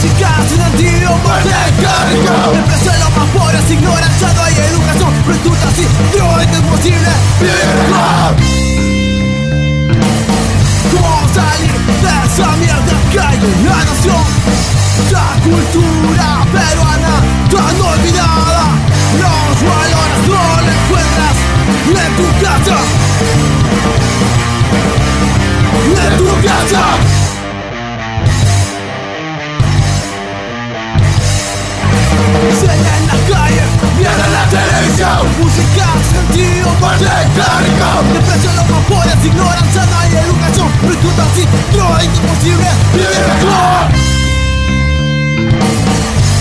Música sin sentido, El precio de los más pobres ignoran, ya no hay educación. Prostitutas y droga es imposible. ¿Cómo salir de esa mierda que hay en la nación? La cultura sentido más pues carga. Depresión, locos, pobres, ignorancia, no hay educación Virtud así, no es imposible vivir mejor.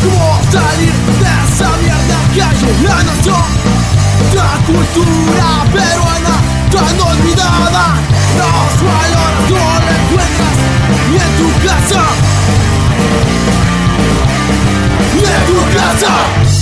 ¿Cómo salir de esa mierda que hay en la nación? La cultura peruana tan olvidada. Los valores no lo encuentras ni en tu casa. Ni en tu casa.